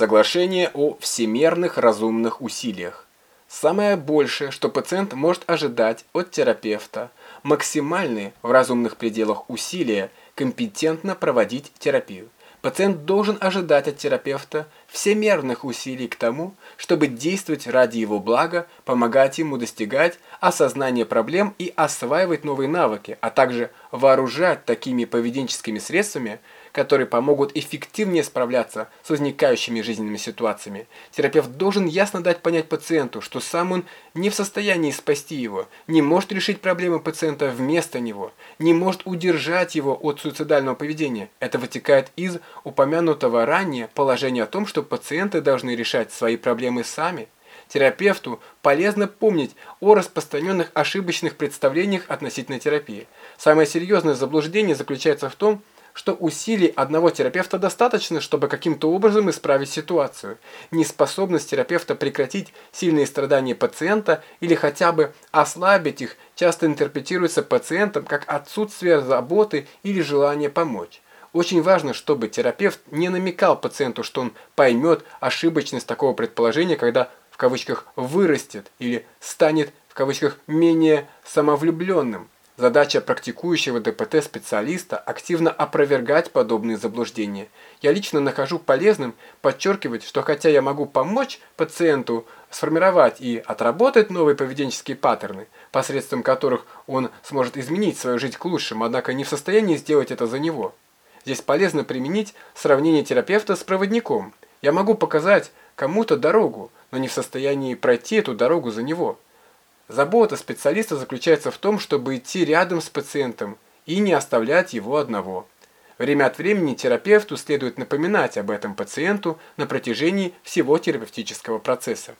Соглашение о всемерных разумных усилиях. Самое большее, что пациент может ожидать от терапевта, максимальные в разумных пределах усилия компетентно проводить терапию. Пациент должен ожидать от терапевта всемерных усилий к тому, чтобы действовать ради его блага, помогать ему достигать осознания проблем и осваивать новые навыки, а также вооружать такими поведенческими средствами, которые помогут эффективнее справляться с возникающими жизненными ситуациями. Терапевт должен ясно дать понять пациенту, что сам он не в состоянии спасти его, не может решить проблемы пациента вместо него, не может удержать его от суицидального поведения. Это вытекает из упомянутого ранее положения о том, что пациенты должны решать свои проблемы сами. Терапевту полезно помнить о распространенных ошибочных представлениях относительно терапии. Самое серьезное заблуждение заключается в том, что усилий одного терапевта достаточно, чтобы каким-то образом исправить ситуацию. Неспособность терапевта прекратить сильные страдания пациента или хотя бы ослабить их часто интерпретируется пациентом как отсутствие заботы или желание помочь. Очень важно, чтобы терапевт не намекал пациенту, что он поймет ошибочность такого предположения, когда в кавычках «вырастет» или «станет» в кавычках «менее самовлюбленным». Задача практикующего ДПТ-специалиста – активно опровергать подобные заблуждения. Я лично нахожу полезным подчеркивать, что хотя я могу помочь пациенту сформировать и отработать новые поведенческие паттерны, посредством которых он сможет изменить свою жизнь к лучшему, однако не в состоянии сделать это за него. Здесь полезно применить сравнение терапевта с проводником. Я могу показать кому-то дорогу, но не в состоянии пройти эту дорогу за него. Забота специалиста заключается в том, чтобы идти рядом с пациентом и не оставлять его одного. Время от времени терапевту следует напоминать об этом пациенту на протяжении всего терапевтического процесса.